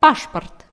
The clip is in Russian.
пашпорт.